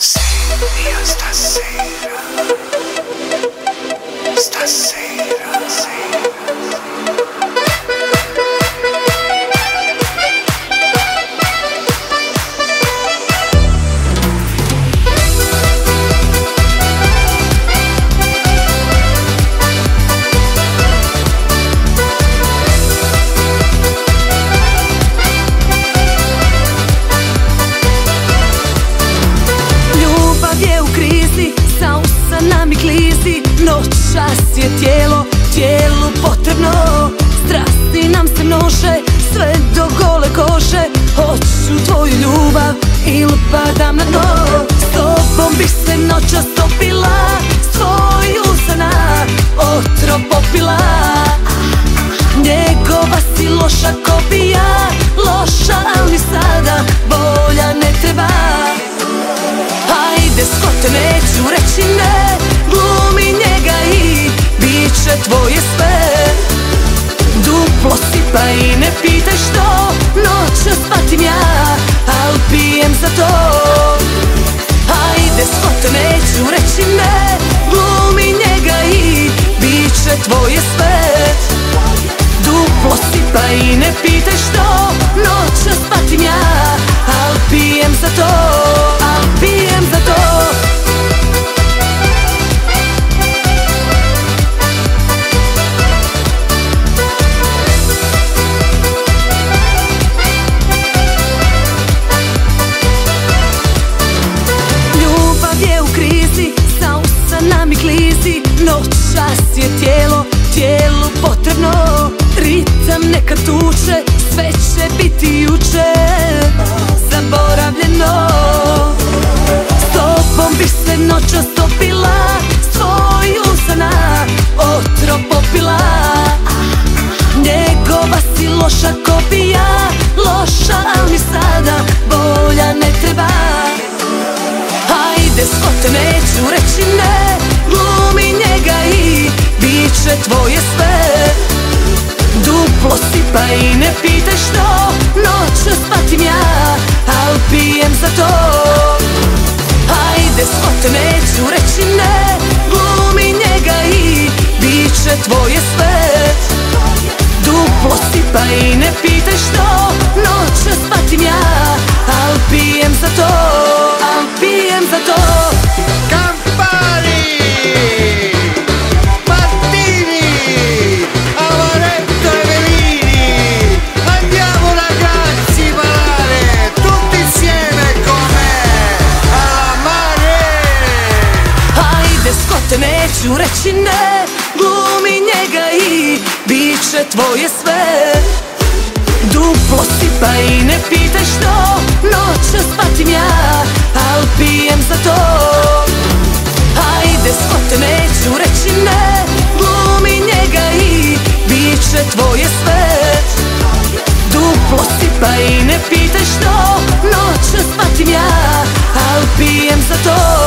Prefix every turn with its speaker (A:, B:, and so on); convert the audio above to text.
A: Sem esta cera. Klizi Noćas je tijelo, tijelu potrebno. Strasti nam se množe, sve do gole kože. Hoću tvoju ljubav ili padam na dno. S tobom bi se noćas topila S tvojih usana popila. Njegova si loša kopija tvoje sve. Duplo si pa i ne pitaj što. Noća spatim ja, al pijem za to. Ajde skote neću reći ne. Glumi njega i bit će tvoje sve. Duplo si pa i ne pitaj što usana mi klizi Noćas je tijelo, tijelu potrebno. Ritam neka tuče, sve će biti juče. Zaboravljeno. S tobom bi se noćas topila S tvojih usana otrov popila Njegova si loša kopija Loša, al mi sada bolja ne treba. Ajde skote neću reći ne njega i bit će tvoje sve. Duplo si pa i ne pitaj što Noća spatim ja, al pijem za to. Ajde skote neću reći ne Glumi njega i bit će tvoje sve. Duplo si pa i ne pitaj što Noća spatim ja, al pijem za to Al pijem za to neću reći ne Glumi njega i bit će tvoje sve. Duplo si pa i ne pitaj što Noća spatim ja, al pijem za to. Ajde skote neću reći ne Glumi njega i bit će tvoje sve. Duplo si pa i ne pitaj što Noća spatim ja, al pijem za to